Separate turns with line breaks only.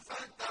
سوف